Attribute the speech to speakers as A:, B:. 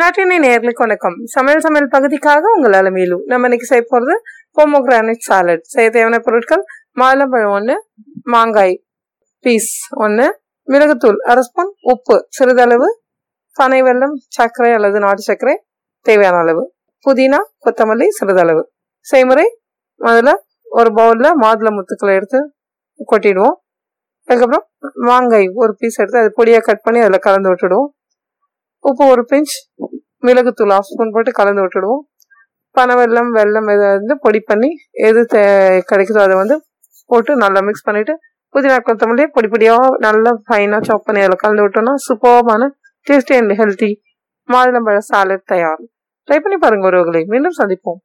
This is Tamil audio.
A: நாட்டினை நேர்களுக்கு வணக்கம் சமையல் சமையல் பகுதிக்காக உங்கள் அலமையிலு. நம்ம இன்னைக்கு செய்ய போகிறது போமோகிரானிக் சாலட் செய்ய தேவையான பொருட்கள் மாதுளம்பழம் ஒன்று மாங்காய் பீஸ் ஒன்று மிளகுத்தூள் அரை ஸ்பூன் உப்பு சிறிதளவு பனை வெல்லம் சர்க்கரை அல்லது நாட்டு சர்க்கரை தேவையான அளவு. புதினா கொத்தமல்லி சிறிதளவு. செய்முறை முதல்ல ஒரு பவுலில் மாதுளை முத்துக்களை எடுத்து கொட்டிடுவோம். அதுக்கப்புறம் மாங்காய் ஒரு பீஸ் எடுத்து அது பொடியாக கட் பண்ணி அதில் கலந்து விட்டுடுவோம். உப்பு ஒரு பிஞ்ச் மிளகுத்தூள் ஆஃப் ஸ்பூன் போட்டு கலந்து விட்டுடுவோம். பனவெல்லம் வெல்லம் இதை வந்து பொடி பண்ணி எது தே கிடைக்குதோ அதை வந்து போட்டு நல்லா மிக்ஸ் பண்ணிவிட்டு புதினா கொத்தமல்லி பொடி பொடியாக நல்லா ஃபைனாக சாப் பண்ணி அதில் கலந்து விட்டோம்னா சூப்பர்மான டேஸ்டி அண்ட் ஹெல்த்தி மாதுளம்பழ சாலட் தயார். ட்ரை பண்ணி பாருங்கள் ஒருவர்களை மீண்டும் சந்திப்போம்.